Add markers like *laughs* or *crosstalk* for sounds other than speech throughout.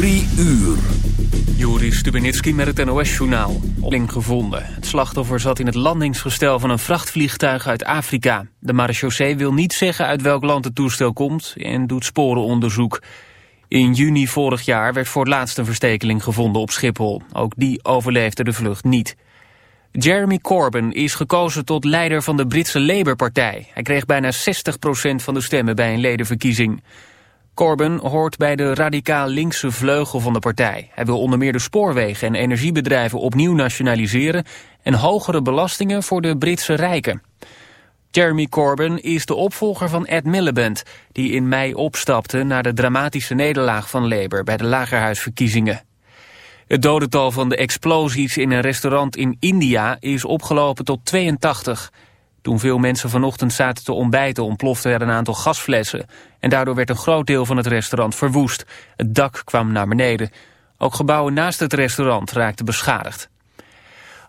Drie uur. Joris Stubenitski met het NOS-journaal. Opling gevonden. Het slachtoffer zat in het landingsgestel van een vrachtvliegtuig uit Afrika. De marechaussee wil niet zeggen uit welk land het toestel komt en doet sporenonderzoek. In juni vorig jaar werd voor het laatst een verstekeling gevonden op Schiphol. Ook die overleefde de vlucht niet. Jeremy Corbyn is gekozen tot leider van de Britse Labour-partij. Hij kreeg bijna 60% van de stemmen bij een ledenverkiezing. Corbyn hoort bij de radicaal linkse vleugel van de partij. Hij wil onder meer de spoorwegen en energiebedrijven opnieuw nationaliseren... en hogere belastingen voor de Britse rijken. Jeremy Corbyn is de opvolger van Ed Miliband... die in mei opstapte na de dramatische nederlaag van Labour... bij de lagerhuisverkiezingen. Het dodental van de explosies in een restaurant in India is opgelopen tot 82. Toen veel mensen vanochtend zaten te ontbijten ontplofte er een aantal gasflessen. En daardoor werd een groot deel van het restaurant verwoest. Het dak kwam naar beneden. Ook gebouwen naast het restaurant raakten beschadigd.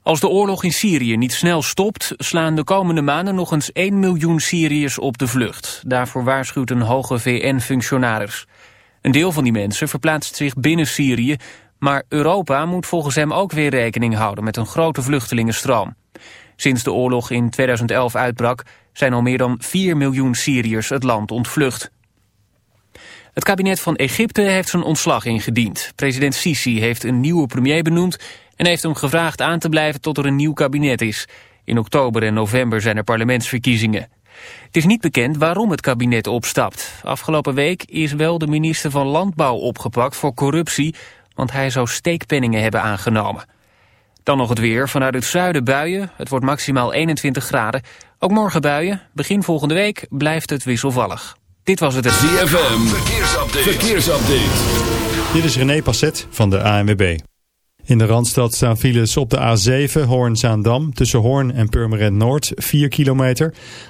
Als de oorlog in Syrië niet snel stopt, slaan de komende maanden nog eens 1 miljoen Syriërs op de vlucht. Daarvoor waarschuwt een hoge VN-functionaris. Een deel van die mensen verplaatst zich binnen Syrië, maar Europa moet volgens hem ook weer rekening houden met een grote vluchtelingenstroom. Sinds de oorlog in 2011 uitbrak zijn al meer dan 4 miljoen Syriërs het land ontvlucht. Het kabinet van Egypte heeft zijn ontslag ingediend. President Sisi heeft een nieuwe premier benoemd en heeft hem gevraagd aan te blijven tot er een nieuw kabinet is. In oktober en november zijn er parlementsverkiezingen. Het is niet bekend waarom het kabinet opstapt. Afgelopen week is wel de minister van Landbouw opgepakt voor corruptie, want hij zou steekpenningen hebben aangenomen. Dan nog het weer. Vanuit het zuiden buien. Het wordt maximaal 21 graden. Ook morgen buien. Begin volgende week blijft het wisselvallig. Dit was het... ZFM. Verkeersupdate. Verkeersupdate. Dit is René Passet van de ANWB. In de Randstad staan files op de A7 Hoorn-Zaandam tussen Hoorn en Purmerend Noord 4 kilometer.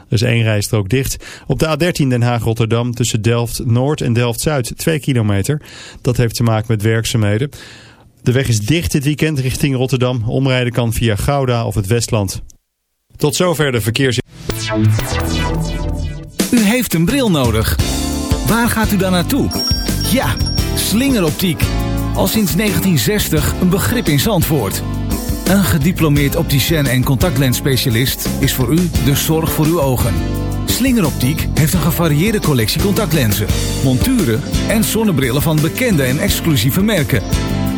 Er is één rijstrook dicht. Op de A13 Den Haag-Rotterdam tussen Delft-Noord en Delft-Zuid 2 kilometer. Dat heeft te maken met werkzaamheden. De weg is dicht dit weekend richting Rotterdam. Omrijden kan via Gouda of het Westland. Tot zover de verkeers... U heeft een bril nodig. Waar gaat u dan naartoe? Ja, slingeroptiek. Al sinds 1960 een begrip in Zandvoort. Een gediplomeerd opticien en contactlensspecialist is voor u de zorg voor uw ogen. Slingeroptiek heeft een gevarieerde collectie contactlenzen, monturen en zonnebrillen van bekende en exclusieve merken.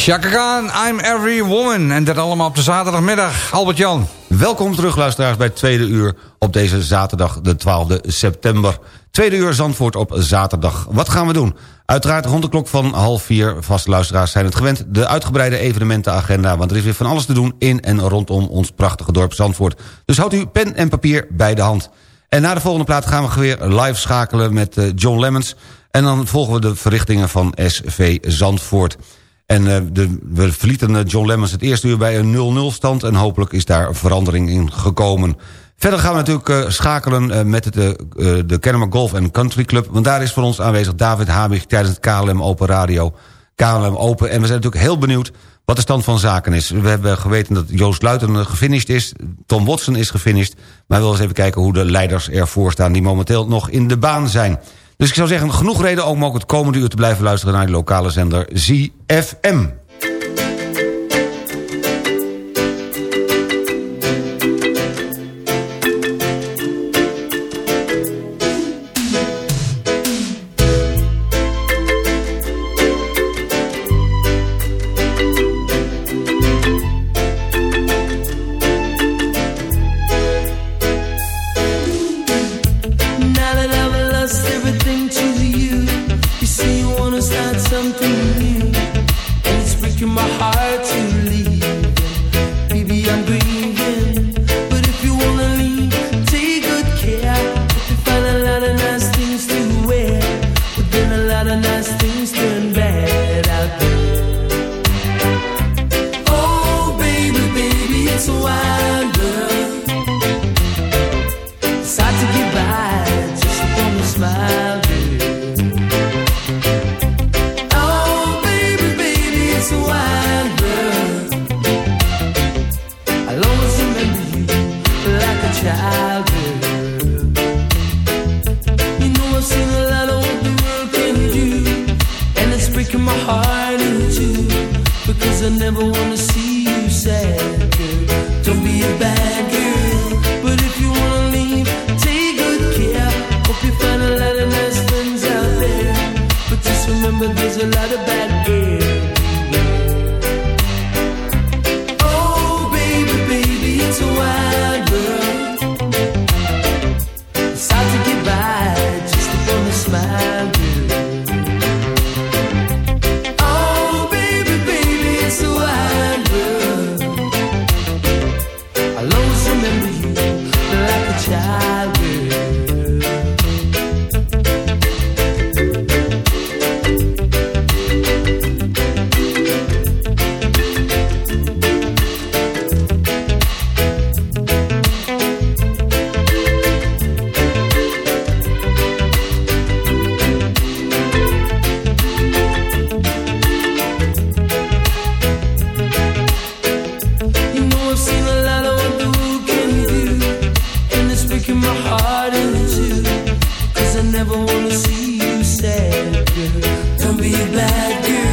Chaka Khan, I'm Every Woman. En dat allemaal op de zaterdagmiddag. Albert-Jan. Welkom terug luisteraars bij het tweede uur op deze zaterdag de 12e september. Tweede uur Zandvoort op zaterdag. Wat gaan we doen? Uiteraard rond de klok van half vier, vaste luisteraars zijn het gewend... de uitgebreide evenementenagenda, want er is weer van alles te doen... in en rondom ons prachtige dorp Zandvoort. Dus houdt u pen en papier bij de hand. En na de volgende plaat gaan we weer live schakelen met eh, John Lemmens... en dan volgen we de verrichtingen van SV Zandvoort... En uh, de, we verlieten eh, John Lemmens het eerste uur bij een 0-0 stand... en hopelijk is daar verandering in gekomen. Verder gaan we natuurlijk uh, schakelen met de Kennemer Golf Country Club... want daar is voor ons aanwezig David Habig tijdens het KLM Open Radio. KLM Open. En we zijn natuurlijk heel benieuwd wat de stand van zaken is. We hebben geweten dat Joost Luiten gefinished is. Tom Watson is gefinished. Maar we willen eens even kijken hoe de leiders ervoor staan... die momenteel nog in de baan zijn. Dus ik zou zeggen, genoeg reden om ook het komende uur te blijven luisteren... naar de lokale zender ZFM. I do.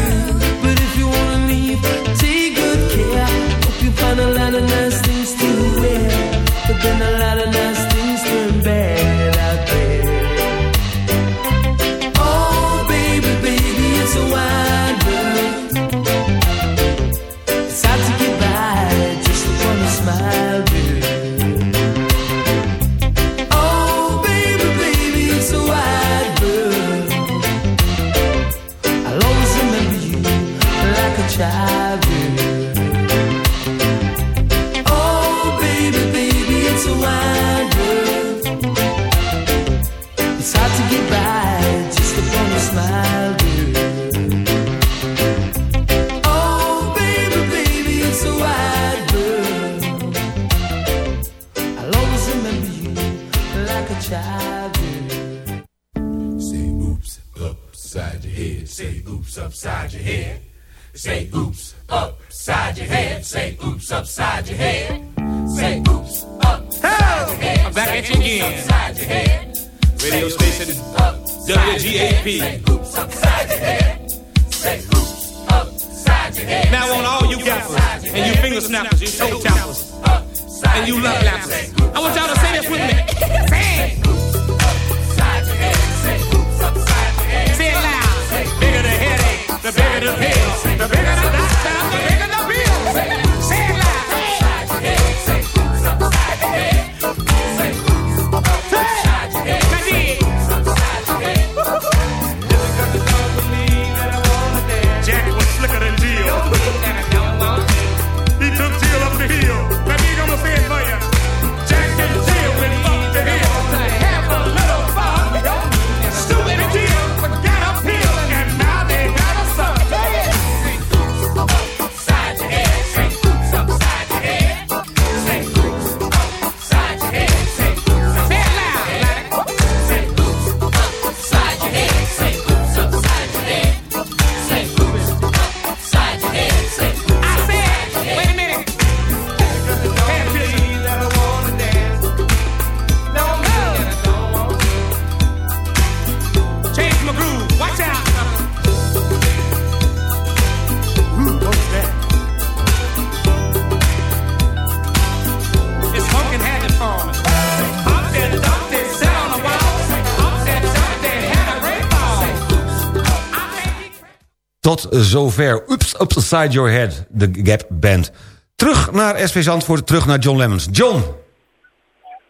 Zover. Oops, upside your head, de Gap Band. Terug naar SV Zandvoort, terug naar John Lemmens. John,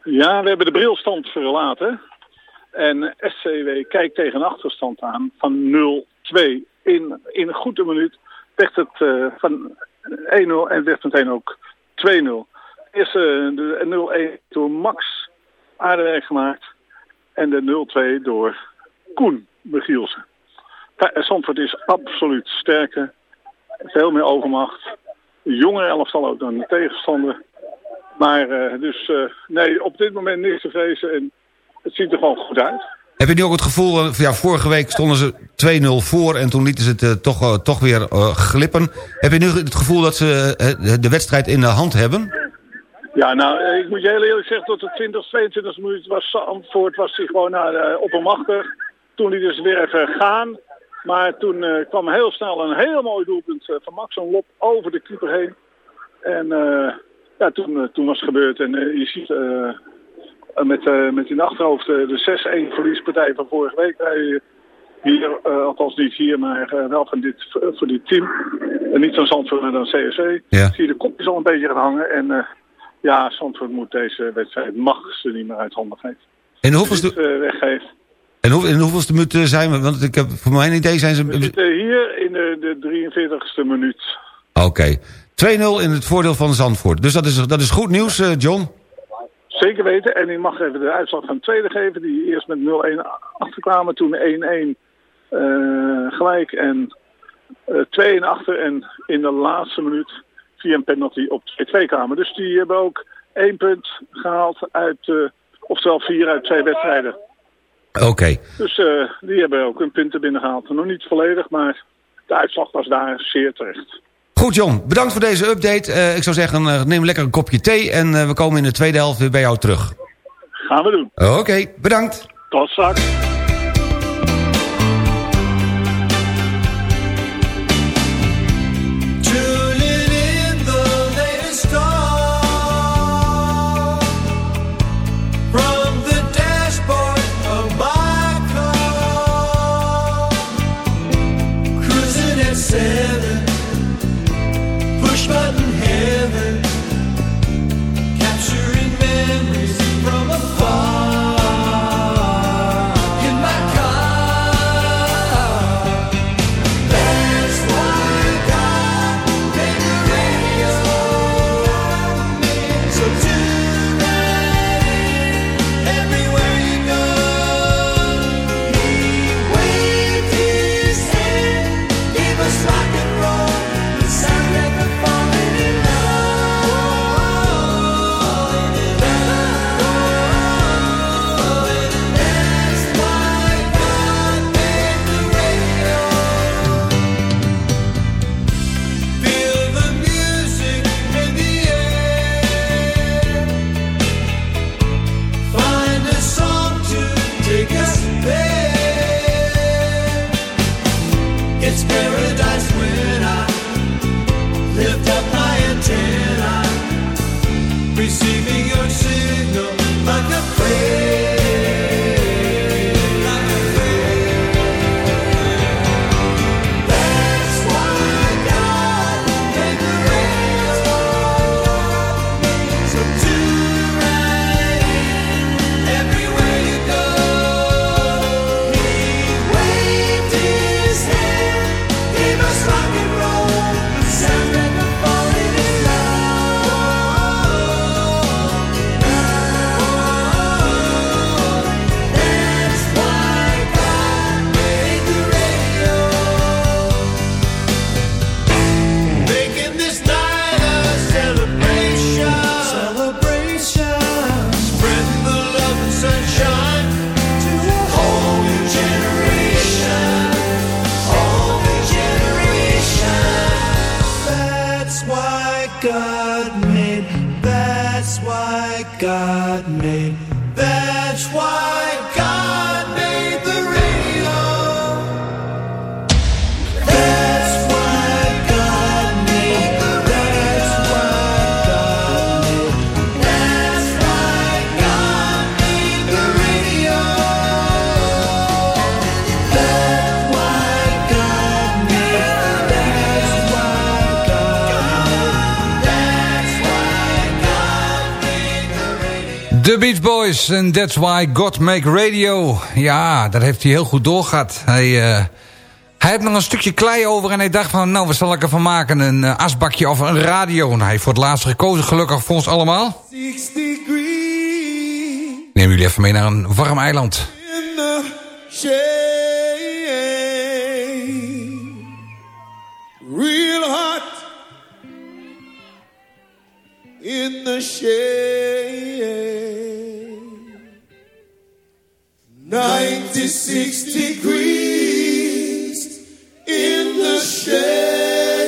Ja, we hebben de brilstand verlaten. En SCW kijkt tegen een achterstand aan van 0-2. In, in een goede minuut werd het eh, van 1-0 en werd meteen ook 2-0. Eerst eh, de 0-1 door Max Aardewerk gemaakt. En de 0-2 door Koen Begielsen. Pa- Zandvoort is absoluut sterker. Veel meer overmacht. Jonge elftal ook dan de tegenstander. Maar eh, dus eh, nee, op dit moment niks te vrezen. En het ziet er gewoon goed uit. heb je nu ook het gevoel... eh, ja, vorige week stonden ze 2-0 voor... en toen lieten ze het eh, toch, eh, toch weer eh, glippen. Heb je nu het gevoel dat ze eh, de wedstrijd in de hand hebben? Ja, nou, eh, ik moet je heel eerlijk zeggen, tot de 20, 22 minuut was Zandvoort was hij gewoon uh, oppermachtig. Toen liet dus weer even gaan. Maar toen eh, kwam heel snel een heel mooi doelpunt eh, van Max. Een lop over de keeper heen. En eh, ja, toen, toen was het gebeurd. En je ziet met, met in de achterhoofd de 6-1 verliespartij van vorige week. bij hier, althans niet hier, maar wel van dit, voor dit team. En niet zo'n Zandvoort, maar dan CSC. Ja. Zie je de kopjes al een beetje gaan hangen. En ja, Zandvoort moet deze wedstrijd, mag ze niet meer uit handen geven. En dit, eh, weggeeft. En hoe, in hoeveelste minuut eh, zijn we? Want ik heb, voor mijn idee zijn ze... We zitten hier in de, de 43ste minuut. Oké. 2-0 in het voordeel van Zandvoort. Dus dat is, dat is goed nieuws, eh, John. Zeker weten. En ik mag even de uitslag van tweede geven. Die eerst met 0-1 achterkwamen. Toen 1-1 eh, gelijk. En eh 2-1 achter. En in de laatste minuut via een penalty op 2-2 kwamen. Dus die hebben ook één punt gehaald uit... eh of zelfs vier uit twee wedstrijden. Oké. Dus eh, die hebben ook hun punten binnengehaald. Nog niet volledig, maar de uitslag was daar zeer terecht. Goed John, bedankt voor deze update. Eh, ik zou zeggen, eh, neem lekker een kopje thee... en we komen in de tweede helft weer bij jou terug. Gaan we doen. Oké, bedankt. Tot straks. The Beach Boys en That's Why God Make Radio. Ja, dat heeft hij heel goed doorgehad. Hij, uh, hij had nog een stukje klei over en hij dacht van... nou, wat zal ik ervan maken? Een eh, asbakje of een radio? En hij heeft voor het laatst gekozen, gelukkig voor ons allemaal. Neem jullie even mee naar een warm eiland. In the shade, real hot. in the shade. 96 degrees in the shade.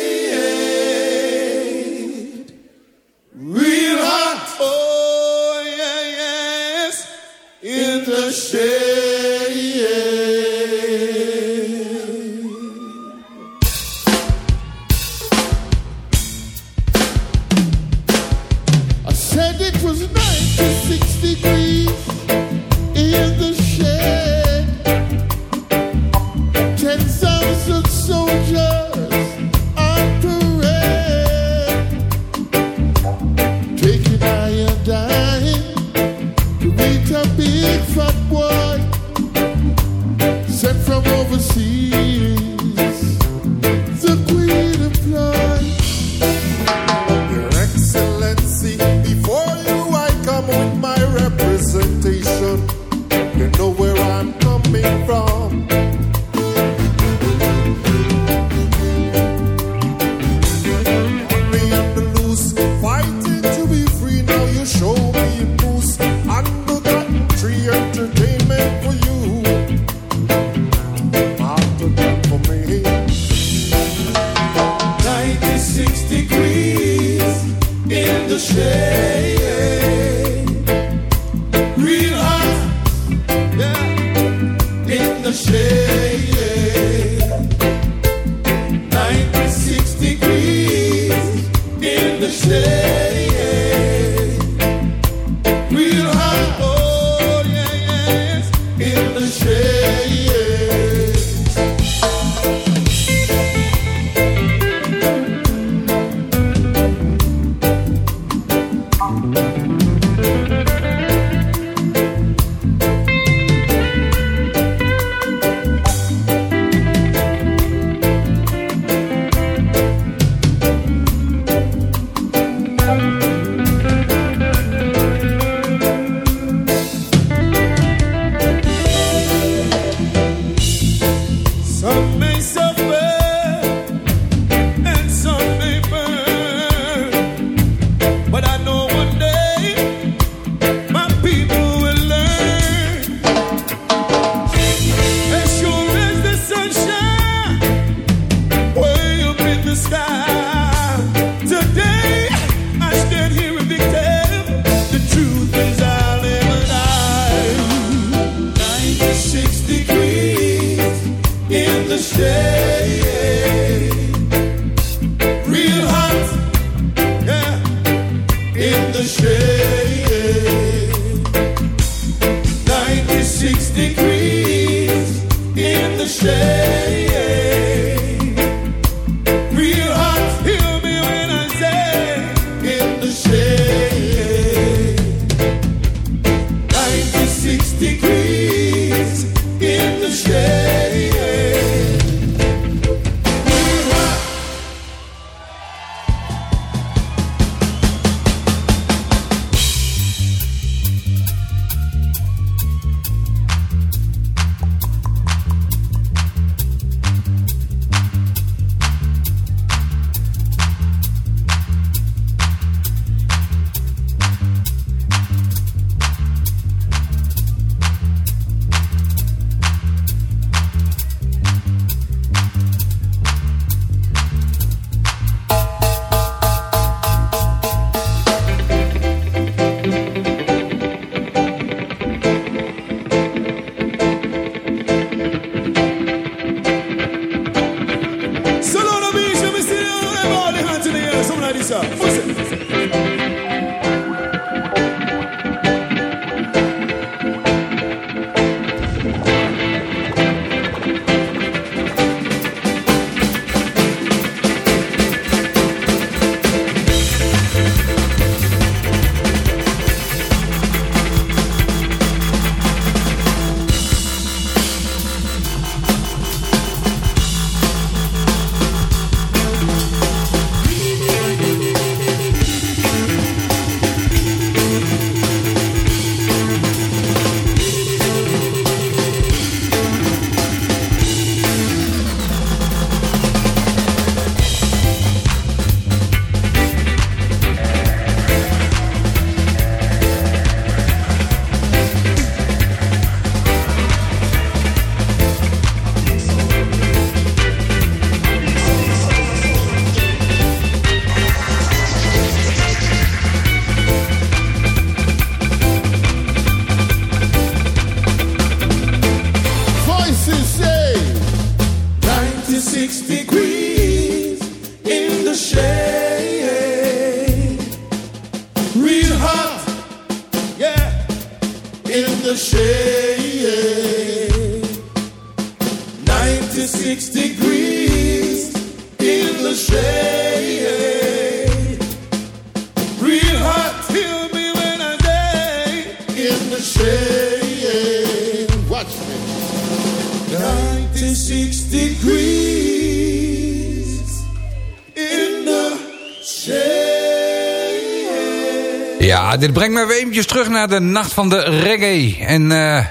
Brengt me weer eventjes terug naar de nacht van de reggae. En eh,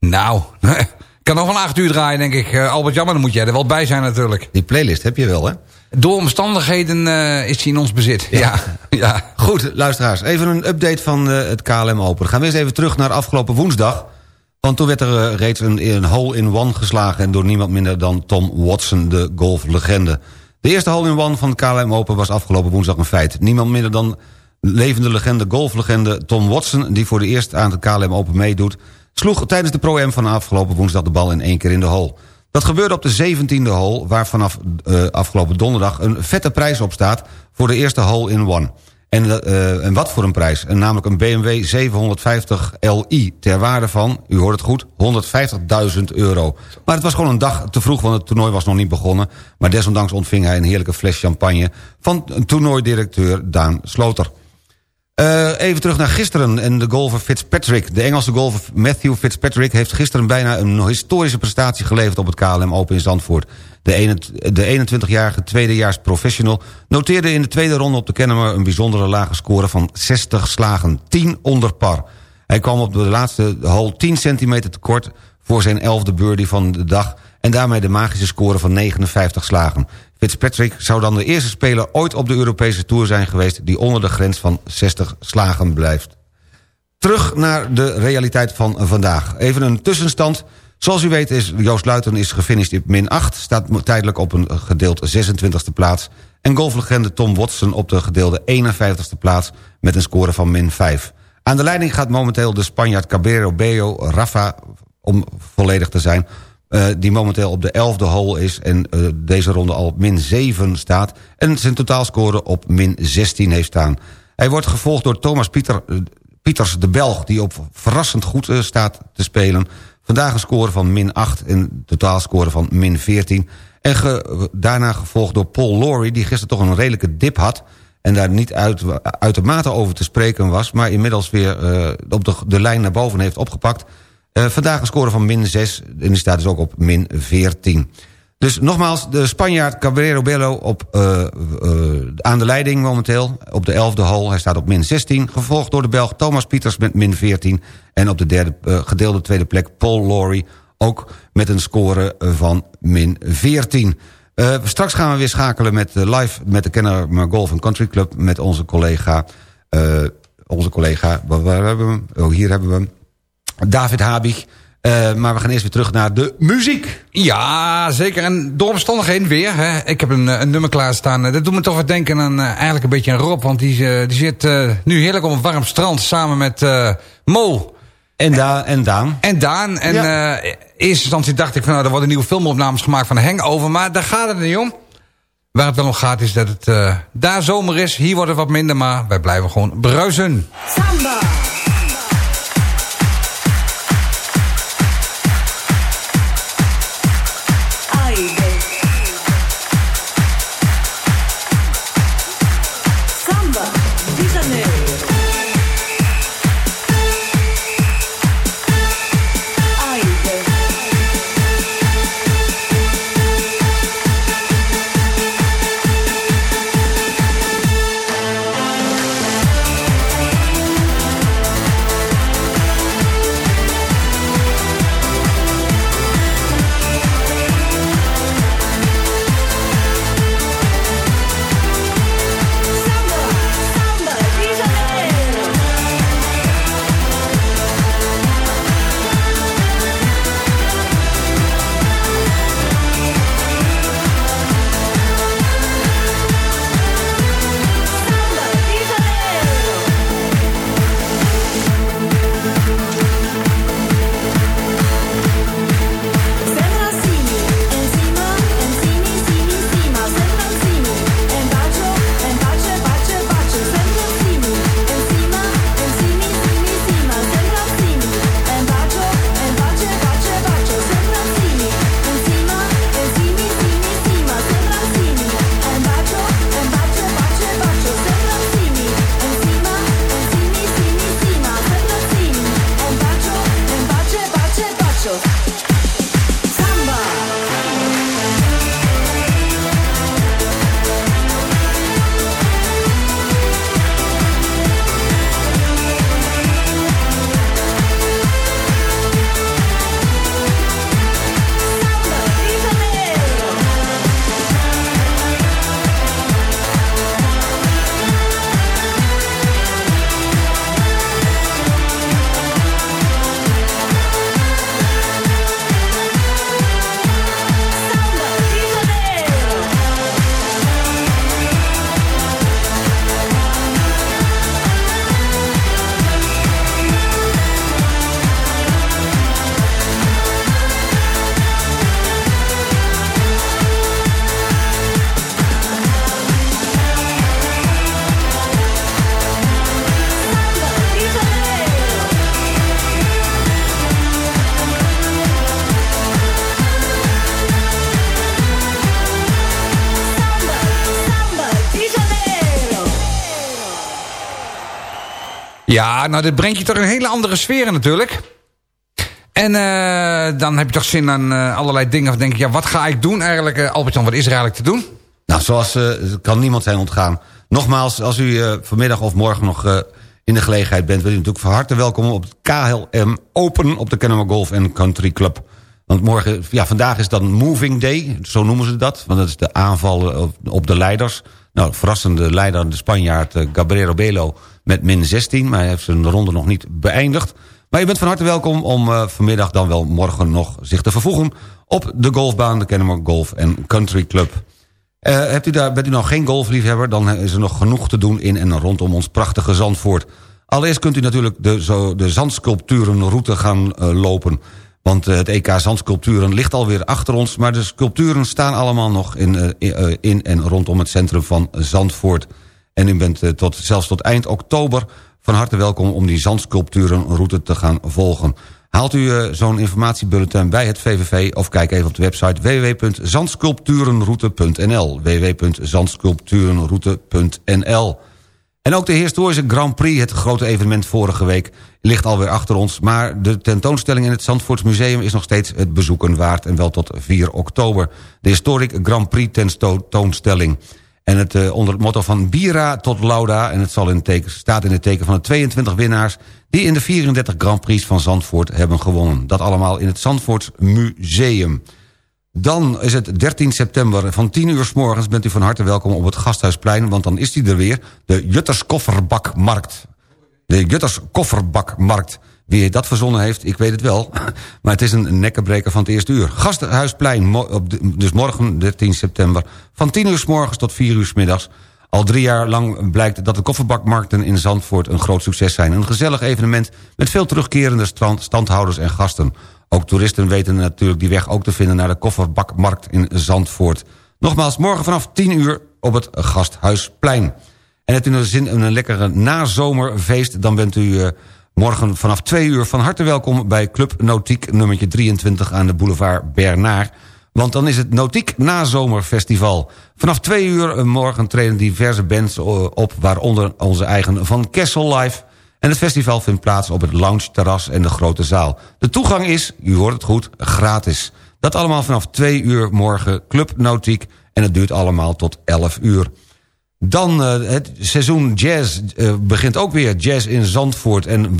nou, ik *laughs* kan nog wel acht uur draaien denk ik. Eh, Albert Jammer, dan moet jij er wel bij zijn natuurlijk. Die playlist heb je wel, hè? Door omstandigheden eh, is hij in ons bezit. Ja, *laughs* ja. Goed, luisteraars. Even een update van het KLM Open. Gaan we eens even terug naar afgelopen woensdag. Want toen werd er reeds een, een hole-in-one geslagen... en door niemand minder dan Tom Watson, de golflegende. De eerste hole-in-one van het KLM Open was afgelopen woensdag een feit. Niemand minder dan levende legende, golflegende Tom Watson... die voor de eerst aan het KLM Open meedoet... sloeg tijdens de Pro-M van afgelopen woensdag de bal in één keer in de hole. Dat gebeurde op de 17e hole, waar vanaf uh, afgelopen donderdag... een vette prijs op staat voor de eerste hole-in-one. En, uh, en wat voor een prijs? En namelijk een BMW 750 Li ter waarde van, u hoort het goed, 150.000 euro. Maar het was gewoon een dag te vroeg, want het toernooi was nog niet begonnen. Maar desondanks ontving hij een heerlijke fles champagne... van toernooidirecteur Daan Sloter. Uh, even terug naar gisteren en de golfer Fitzpatrick. De Engelse golfer Matthew Fitzpatrick heeft gisteren bijna een historische prestatie geleverd op het KLM Open in Zandvoort. De 21-jarige tweedejaars professional noteerde in de tweede ronde op de Kennemer een bijzondere lage score van 60 slagen, 10 onder par. Hij kwam op de laatste hole 10 centimeter tekort voor zijn elfde birdie van de dag en daarmee de magische score van 59 slagen. Fitzpatrick zou dan de eerste speler ooit op de Europese Tour zijn geweest... die onder de grens van 60 slagen blijft. Terug naar de realiteit van vandaag. Even een tussenstand. Zoals u weet is Joost Luiten is gefinished op min 8... staat tijdelijk op een gedeeld 26e plaats... en golflegende Tom Watson op de gedeelde 51e plaats... met een score van min 5. Aan de leiding gaat momenteel de Spanjaard Cabero Beo Rafa... om volledig te zijn uh, die momenteel op de elfde hole is... en uh, deze ronde al op min 7 staat... en zijn totaalscore op min 16 heeft staan. Hij wordt gevolgd door Thomas Pieter, uh, Pieters de Belg... die op verrassend goed staat te spelen. Vandaag een score van min 8 en een totaalscore van min 14. En daarna gevolgd door Paul Lawrie... die gisteren toch een redelijke dip had... en daar niet uit, uitermate over te spreken was... maar inmiddels weer op de, de lijn naar boven heeft opgepakt... Uh, vandaag een score van min 6 en die staat dus ook op min 14. Dus nogmaals, de Spanjaard Cabrero Bello op, uh, uh, aan de leiding momenteel. Op de 11e hole, hij staat op min 16. Gevolgd door de Belg Thomas Pieters met min 14. En op de derde gedeelde tweede plek Paul Lawrie. Ook met een score van min 14. straks gaan we weer schakelen met live met de Kenner Golf Country Club... met onze collega... onze collega, waar, hebben we? Oh, hier hebben we hem. David Habig. Uh, maar we gaan eerst weer terug naar de muziek. Ja, zeker. En door omstandigheden weer. Hè. Ik heb een, een nummer klaarstaan. Dat doet me toch wat denken aan uh, eigenlijk een beetje aan Rob. Want die, uh, die zit nu heerlijk op een warm strand samen met Mo. En, da en Daan. En Daan. En ja. in eerste instantie dacht ik van nou, er worden nieuwe filmopnames gemaakt van de Hangover. Maar daar gaat het niet om. Waar het wel om gaat is dat het daar zomer is. Hier wordt het wat minder, maar wij blijven gewoon bruisen. Samba. Ja, nou dit brengt je toch een hele andere sfeer natuurlijk. En eh, dan heb je toch zin aan eh, allerlei dingen. Dan denk ik, ja, wat ga ik doen eigenlijk? Uh, Albert-Jan, wat is er eigenlijk te doen? Nou, zoals eh, kan niemand zijn ontgaan. Nogmaals, als u eh, vanmiddag of morgen nog eh, in de gelegenheid bent... bent u natuurlijk van harte welkom op het KLM Open... op de Kennemer Golf Country Club. Want morgen, ja, vandaag is dan Moving Day, zo noemen ze dat. Want dat is de aanval op, de leiders. Nou, verrassende leider, de Spanjaard eh, Gabriel Belo met min 16... maar hij heeft zijn ronde nog niet beëindigd. Maar je bent van harte welkom om eh, vanmiddag dan wel morgen nog zich te vervoegen... op de golfbaan, de Kennemer Golf Country Club. Eh, hebt u daar, bent u nou geen golfliefhebber... dan is er nog genoeg te doen in en rondom ons prachtige Zandvoort. Allereerst kunt u natuurlijk de, zo, de zandsculpturenroute gaan eh, lopen... Want het EK Zandsculpturen ligt alweer achter ons... maar de sculpturen staan allemaal nog in, in en rondom het centrum van Zandvoort. En u bent eh, tot, zelfs tot eind oktober van harte welkom... om die zandsculpturenroute te gaan volgen. Haalt u eh, zo'n informatiebulletin bij het VVV... of kijk even op de website www.zandsculpturenroute.nl www.zandsculpturenroute.nl en ook de historische Grand Prix, het grote evenement vorige week... ligt alweer achter ons, maar de tentoonstelling in het Zandvoorts Museum... is nog steeds het bezoeken waard en wel tot 4 oktober. De Historic Grand Prix tentoonstelling. En het uh, onder het motto van Bira tot Lauda... en het zal in teken, staat in het teken van de 22 winnaars... die in de 34 Grand Prix van Zandvoort hebben gewonnen. Dat allemaal in het Zandvoorts Museum. Dan is het 13 september van 10 uur s morgens... bent u van harte welkom op het Gasthuisplein... want dan is die er weer, de Jutters Kofferbakmarkt. De Jutters Kofferbakmarkt. Wie dat verzonnen heeft, ik weet het wel. *laughs* Maar het is een nekkenbreker van het eerste uur. Gasthuisplein, dus morgen 13 september... van 10 uur s morgens tot 4 uur s middags... Al drie jaar lang blijkt dat de kofferbakmarkten in Zandvoort een groot succes zijn. Een gezellig evenement met veel terugkerende standhouders en gasten. Ook toeristen weten natuurlijk die weg ook te vinden naar de kofferbakmarkt in Zandvoort. Nogmaals, morgen vanaf 10 uur op het Gasthuisplein. En hebt u nou zin in een lekkere nazomerfeest... dan bent u eh, morgen vanaf 2 uur van harte welkom... bij Club Nautiek nummertje 23 aan de boulevard Bernard... Want dan is het Nautiek Nazomerfestival. Vanaf twee uur eh, morgen treden diverse bands eh, op... waaronder onze eigen Van Kessel Live... En het festival vindt plaats op het lounge-terras en de grote zaal. De toegang is, u hoort het goed, gratis. Dat allemaal vanaf 2 uur morgen Club Nautiek... en het duurt allemaal tot 11 uur. Dan uh, het seizoen jazz uh, begint ook weer. Jazz in Zandvoort. En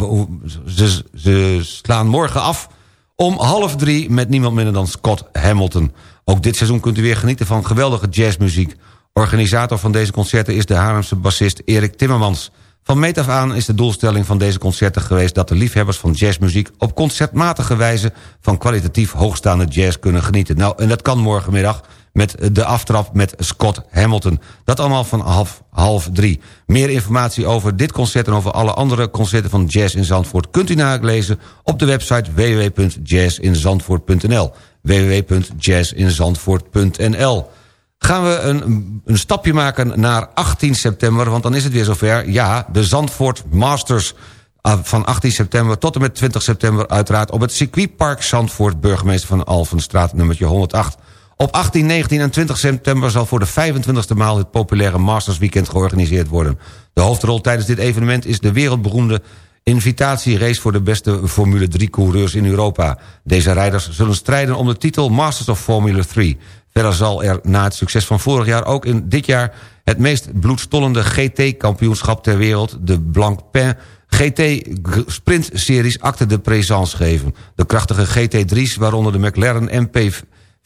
ze, ze slaan morgen af om half drie... met niemand minder dan Scott Hamilton. Ook dit seizoen kunt u weer genieten van geweldige jazzmuziek. Organisator van deze concerten is de Haarlemse bassist Erik Timmermans... Van meet af aan is de doelstelling van deze concerten geweest... dat de liefhebbers van jazzmuziek op concertmatige wijze... van kwalitatief hoogstaande jazz kunnen genieten. Nou, en dat kan morgenmiddag met de aftrap met Scott Hamilton. Dat allemaal van half, half drie. Meer informatie over dit concert en over alle andere concerten van Jazz in Zandvoort... kunt u nalezen op de website www.jazzinzandvoort.nl www.jazzinzandvoort.nl gaan we een, een stapje maken naar 18 september... want dan is het weer zover. Ja, de Zandvoort Masters uh, van 18 september tot en met 20 september... uiteraard op het circuitpark Zandvoort... burgemeester van Alphenstraat nummertje 108. Op 18, 19 en 20 september zal voor de 25e maal... het populaire Masters Weekend georganiseerd worden. De hoofdrol tijdens dit evenement is de wereldberoemde... Invitatierace voor de beste Formule 3-coureurs in Europa. Deze rijders zullen strijden om de titel Masters of Formula 3. Verder zal er na het succes van vorig jaar ook in dit jaar... het meest bloedstollende GT-kampioenschap ter wereld... de Blancpain GT Sprint Series acte de présence geven. De krachtige GT3's, waaronder de McLaren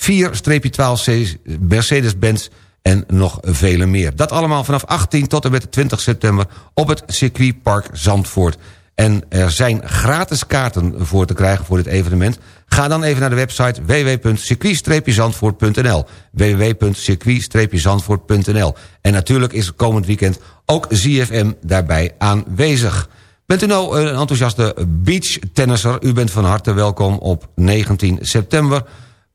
MP4-12C Mercedes-Benz en nog vele meer. Dat allemaal vanaf 18 tot en met 20 september op het circuitpark Zandvoort. En er zijn gratis kaarten voor te krijgen voor dit evenement. Ga dan even naar de website www.circuit-zandvoort.nl www.circuit-zandvoort.nl En natuurlijk is komend weekend ook ZFM daarbij aanwezig. Bent u nou een enthousiaste beachtennisser? U bent van harte welkom op 19 september...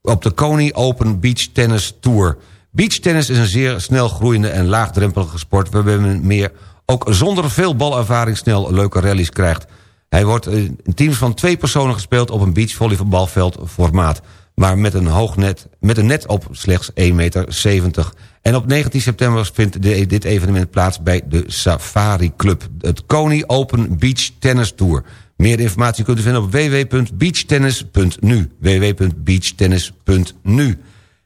op de Kony Open Beach Tennis Tour. Beachtennis is een zeer snel groeiende en laagdrempelige sport... waarbij men meer ook zonder veel balervaring snel leuke rallies krijgt. Hij wordt in teams van twee personen gespeeld op een beachvolleybalveld formaat. maar met een, hoog net, met een net op slechts 1,70 meter. En op 19 september vindt dit evenement plaats bij de Safari Club. Het Kony Open Beach Tennis Tour. Meer informatie kunt u vinden op www.beachtennis.nu. www.beachtennis.nu.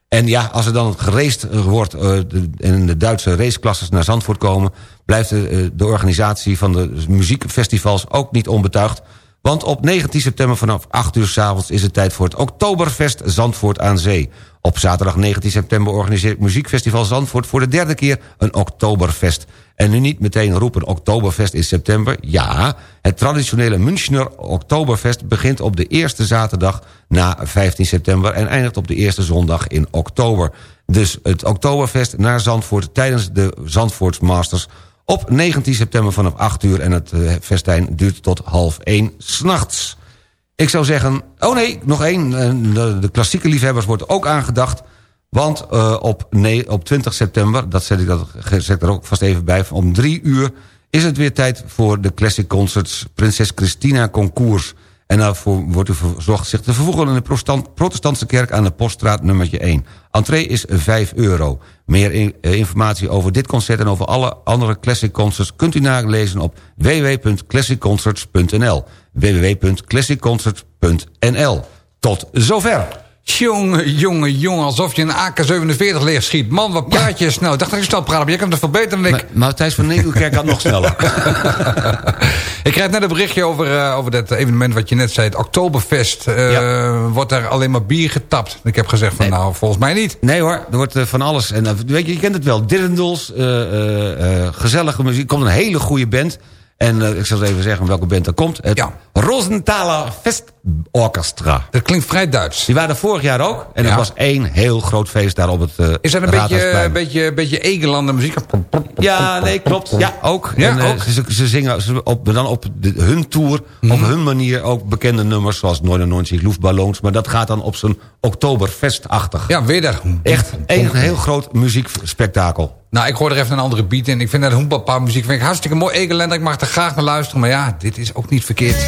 En ja, als er dan geraced wordt de, en de Duitse raceklasses naar Zandvoort komen... blijft de, uh, de organisatie van de muziekfestivals ook niet onbetuigd... want op 19 september vanaf 8 uur s avonds is het tijd voor het Oktoberfest Zandvoort aan Zee. Op zaterdag 19 september organiseert Muziekfestival Zandvoort... voor de derde keer een Oktoberfest. En nu niet meteen roepen Oktoberfest in september. Ja, het traditionele Münchner Oktoberfest begint op de eerste zaterdag na 15 september... en eindigt op de eerste zondag in oktober. Dus het Oktoberfest naar Zandvoort tijdens de Zandvoorts Masters... op 19 september vanaf 8 uur en het uh, festijn duurt tot half 1 s'nachts. Ik zou zeggen... Oh nee, nog één. De, de klassieke liefhebbers wordt ook aangedacht... Want uh, op, nee, op 20 september, dat zet ik, dat zet ik er ook vast even bij... om drie uur is het weer tijd voor de Classic Concerts... Prinses Christina Concours. En daarvoor wordt u verzocht zich te vervoegen... in de protestantse kerk aan de Poststraat nummertje 1. Entree is 5 euro. Meer uh, informatie over dit concert en over alle andere Classic Concerts... kunt u nalezen op www.classicconcerts.nl www.classicconcerts.nl Tot zover. Jongen, jongen, jongen, alsof je een AK-47 leeg schiet. Man, wat praat je snel. Ik dacht dat je snel praat, maar je kan het verbeteren dan ik. Maar, Thijs van Nieuwkerk had nog sneller. *laughs* ik krijg net een berichtje over, uh, over dat evenement wat je net zei. Het Oktoberfest. Uh, ja. Wordt er alleen maar bier getapt? Ik heb gezegd van nee. nou, volgens mij niet. Nee hoor, er wordt uh, van alles. En weet je, je kent het wel. Dirndels, gezellige muziek. komt een hele goede band. En uh, ik zal even zeggen welke band er komt. Het ja. Rosenthaler Festorchestra. Dat klinkt vrij Duits. Die waren er vorig jaar ook. En ja. het was één heel groot feest daar op het uh, Is dat een beetje, een beetje, beetje Egelander muziek? Ja, nee, klopt. Ja, ook. Ja, en, uh, ook. Ze, ze, zingen ze op, dan op de, hun tour, mm. op hun manier ook bekende nummers... zoals 99 Luftballons. Maar dat gaat dan op zijn Oktoberfestachtig. Ja, weer daar. Echt een heel groot muziekspektakel. Nou, ik hoor er even een andere beat in. Ik vind dat hoempa muziek vind ik hartstikke mooi. Egelender, ik mag er graag naar luisteren. Maar ja, dit is ook niet verkeerd.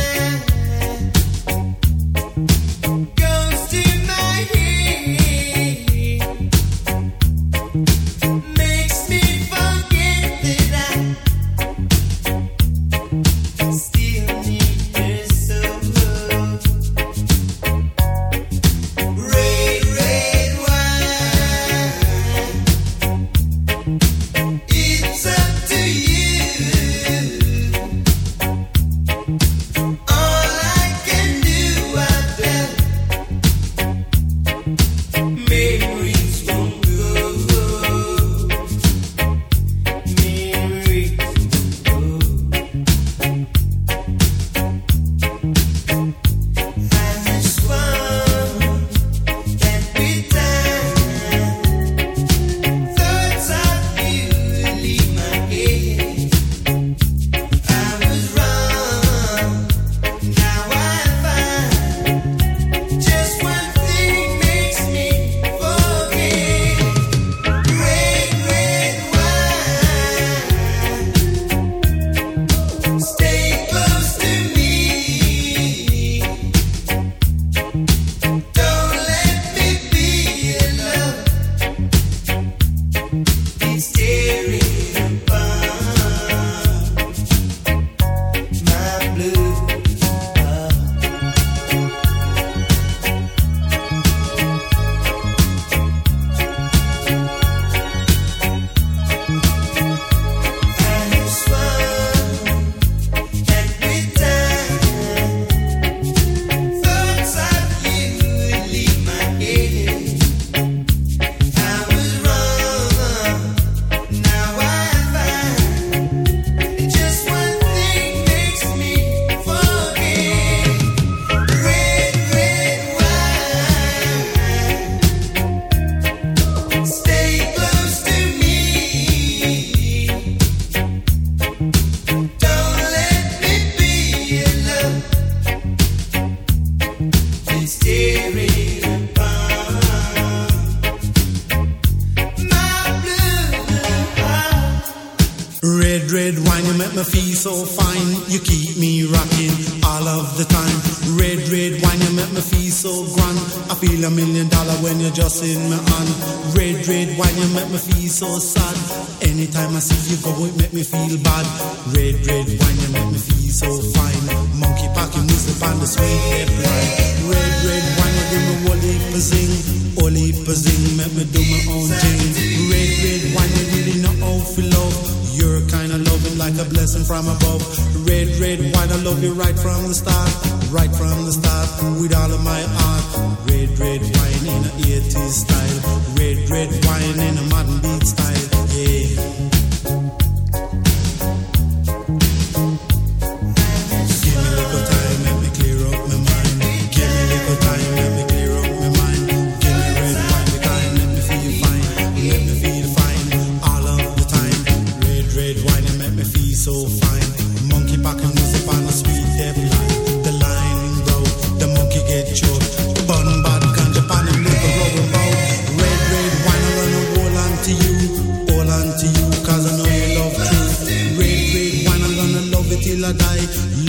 So fine, you keep me rocking all of the time. Red, red wine, you make me feel so grand. I feel a million dollar when you're just in my hand. Red, red wine, you make me feel so sad. Anytime I see you go, it make me feel bad. Red, red wine, you make me feel so fine. Monkey packing music on the sweet hip line. Red, red wine, you give me whole heap of zing. Whole heap of zing, make me do my own thing. Red, red wine, you really know how to love. You're kind of loving like a blessing from above. Red, red wine, I love you right from the start. Right from the start, with all of my heart. Red, red wine in a 80s style. Red, red wine in a modern beat style. Yeah.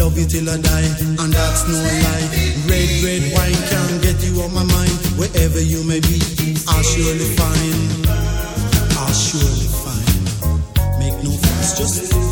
Love you till I die, and that's no lie. Red, red wine can't get you on my mind, wherever you may be, I'll surely find, I'll surely find. Make no fuss, just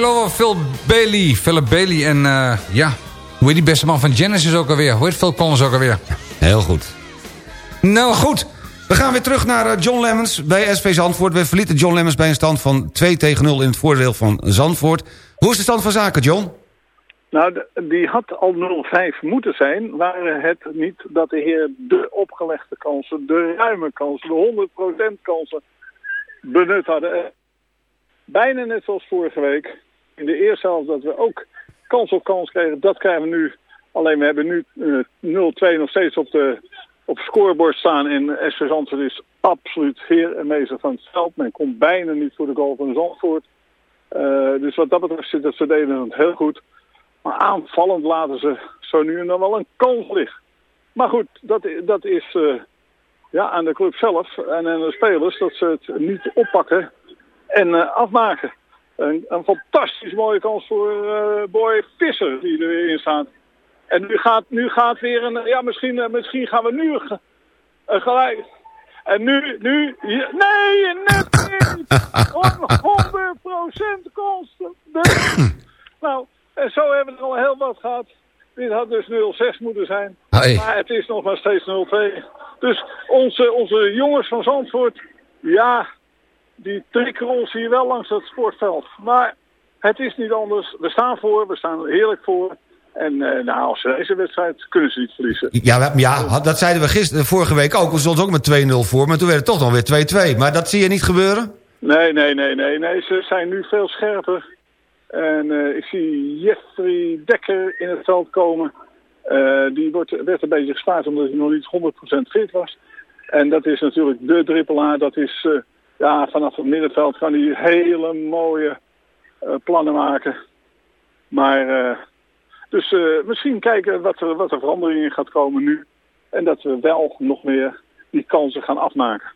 Lover, Phil Bailey. Philip Bailey en eh, ja, hoe heet die beste man van Genesis ook alweer? Hoe heet Phil Collins ook alweer? Heel goed. Nou goed, We gaan weer terug naar eh, John Lemmens bij SV Zandvoort. We verlieten John Lemmens bij een stand van 2 tegen 0 in het voordeel van Zandvoort. Hoe is de stand van zaken, John? Nou, die had al 0-5 moeten zijn, waren het niet dat de heer de opgelegde kansen, de ruime kansen, de 100% kansen benut hadden. Eh, Bijna net zoals vorige week. In de eerste helft dat we ook kans op kans kregen, dat krijgen we nu. Alleen we hebben nu eh, 0-2 nog steeds op, de, op het scorebord staan. En SV Zandvoort is absoluut heer en meester van het veld. Men komt bijna niet voor de goal van Zandvoort. Eh, dus wat dat betreft zit het verdedigend heel goed. Maar aanvallend laten ze zo nu en dan wel een kans liggen. Maar goed, dat, dat is eh, ja, aan de club zelf en aan de spelers dat ze het niet oppakken en eh, afmaken. Een, een fantastisch mooie kans voor eh, Boy Visser die er weer in staat. En nu gaat, nu gaat weer een... Ja, misschien, eh, misschien gaan we nu gelijk... En nu, nu... nee, net niet! Een 100% kans! Nee. nou, en zo hebben we er al heel wat gehad. Dit had dus 0-6 moeten zijn. Maar het is nog maar steeds 0-2. Dus onze, onze jongens van Zandvoort... Ja, die trikken ons hier wel langs het sportveld. Maar het is niet anders. We staan voor, we staan heerlijk voor. En eh, nou, als ze deze wedstrijd kunnen ze niet verliezen. Ja, ja dat zeiden we gisteren, vorige week ook. We stonden ook met 2-0 voor, maar toen werd het toch nog weer 2-2. Maar dat zie je niet gebeuren? Nee, nee, nee, nee, nee. Ze zijn nu veel scherper. En eh, ik zie Jeffrey Dekker in het veld komen. Eh, die wordt, werd een beetje gespaard omdat hij nog niet 100% fit was. En dat is natuurlijk de drippelaar. Dat is, eh, ja, vanaf het middenveld kan hij hele mooie eh, plannen maken. Maar, eh, dus eh, misschien kijken wat er, wat er verandering in gaat komen nu. En dat we wel nog meer die kansen gaan afmaken.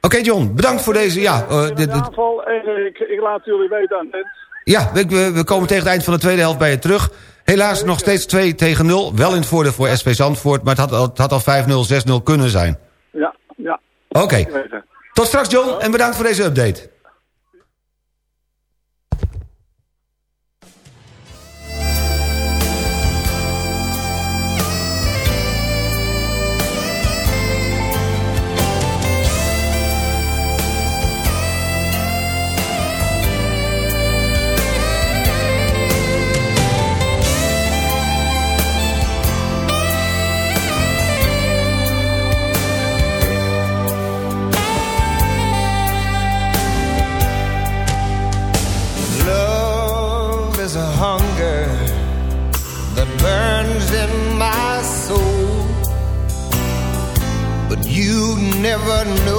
Oké John, bedankt voor deze... Ja, dit- dit- aanval en ik, ik laat jullie weten aan het ja we, we- komen tegen het eind van de tweede helft bij je terug. Helaas nog steeds 2 tegen 0. Wel in het voordeel voor SV Zandvoort, maar het had, al- het had al 5-0, 6-0 kunnen zijn. Ja, ja. Oké. Tot straks John en bedankt voor deze update. never knew.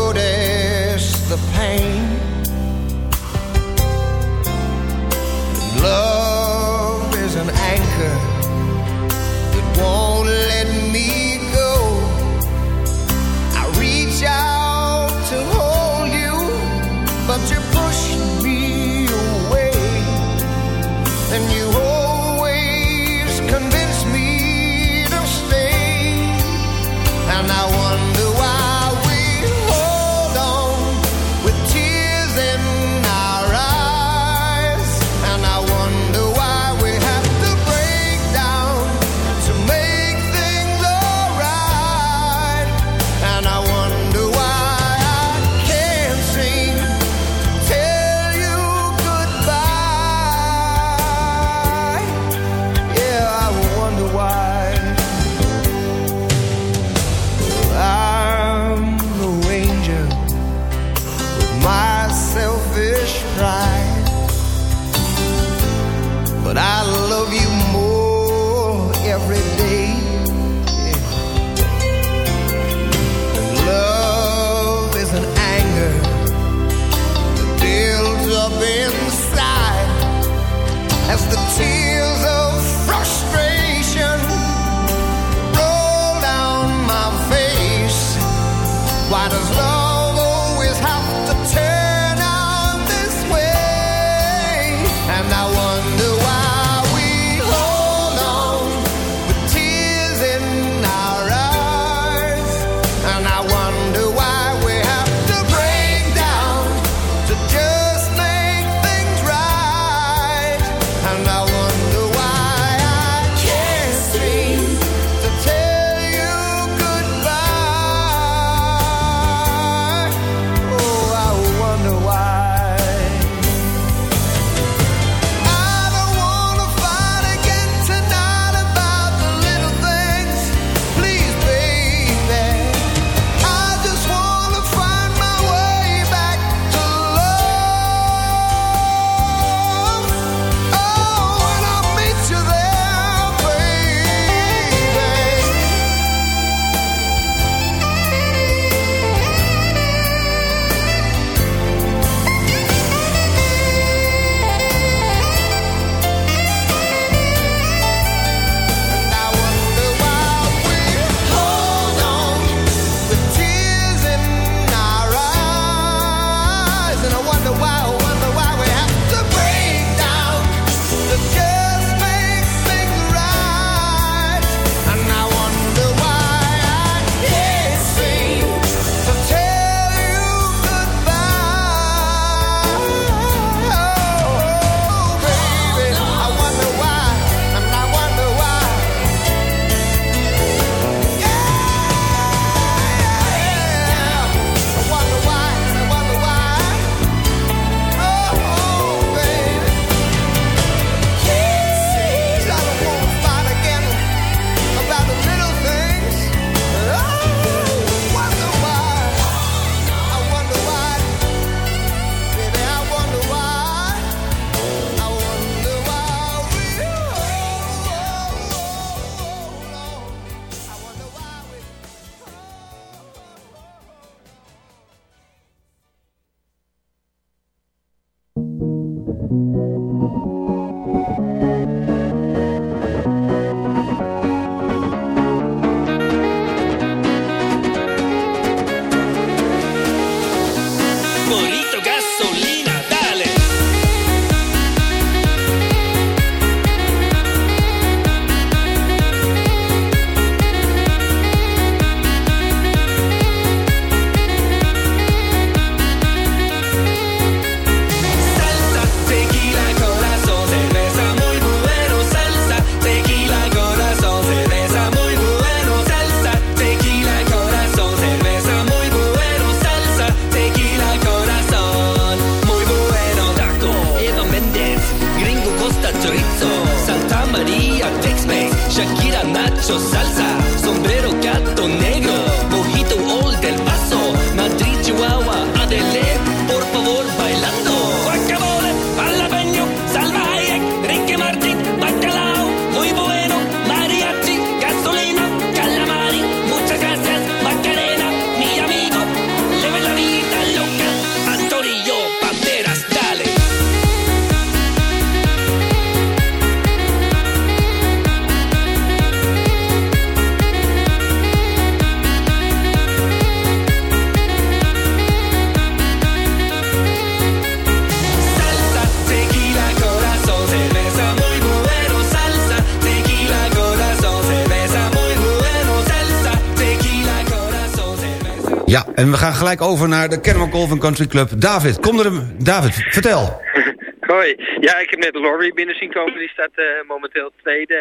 En we gaan gelijk over naar de Kennemer Golf Country Club. David, kom er... David, vertel. *laughs* Hoi. Ja, ik heb net Laurie binnen zien komen. Die staat eh, momenteel tweede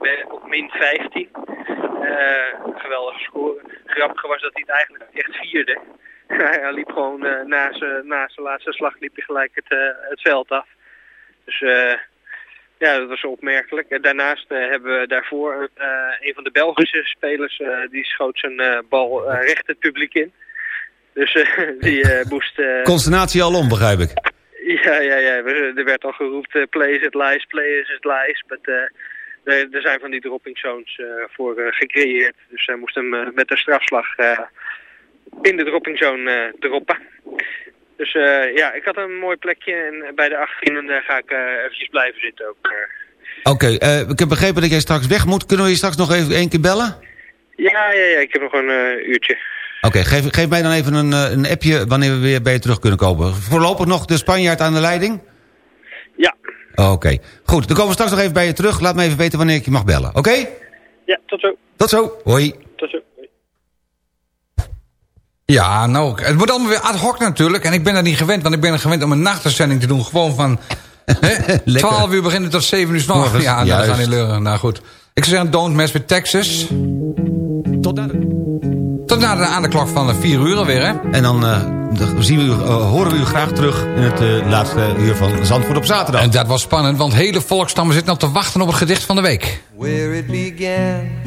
eh, op min 15. Eh, geweldig score. Grappige was dat hij het eigenlijk echt vierde. *laughs* hij liep gewoon na zijn laatste slag liep hij gelijk het, het veld af. Dus ja, dat was opmerkelijk. En daarnaast eh, hebben we daarvoor eh, een van de Belgische spelers, eh, die schoot zijn bal recht het publiek in. Dus *laughs* die moest... Consternatie alom, begrijp ik. ja, ja, ja. Er werd al geroepen, play is it lies, play is it lies. Maar eh, er, er zijn van die dropping zones voor gecreëerd. Dus hij moest hem met een strafslag in de dropping zone droppen. Dus eh, ja, ik had een mooi plekje en bij de 18 en daar ga ik eh, eventjes blijven zitten ook. eh. Oké, eh, ik heb begrepen dat jij straks weg moet. Kunnen we je straks nog even één keer bellen? Ja, ja, ja, ik heb nog een eh, uurtje. Oké, geef, geef mij dan even een, eh, een appje wanneer we weer bij je terug kunnen komen. Voorlopig nog de Spanjaard aan de leiding? Ja. Oké, goed. Dan komen we straks nog even bij je terug. Laat me even weten wanneer ik je mag bellen. Oké? Ja, tot zo. Tot zo. Hoi. Tot zo. Ja, nou, het wordt allemaal weer ad hoc natuurlijk. En ik ben dat niet gewend, want ik ben er gewend om een nachtuitzending te doen. Gewoon van *laughs* hè, 12 uur beginnen tot 7 uur 's morgens. Morgens, Ja, nou, dat gaan niet leuren. Nou goed. Ik zou zeggen, don't mess with Texas. Tot na de... Tot na de, aan de klok van 4 uur alweer, hè? En dan eh, zien we u, eh, horen we u graag terug in het eh, laatste uur van Zandvoort op zaterdag. En dat was spannend, want hele volkstammen zitten nog te wachten op het gedicht van de week. where it began.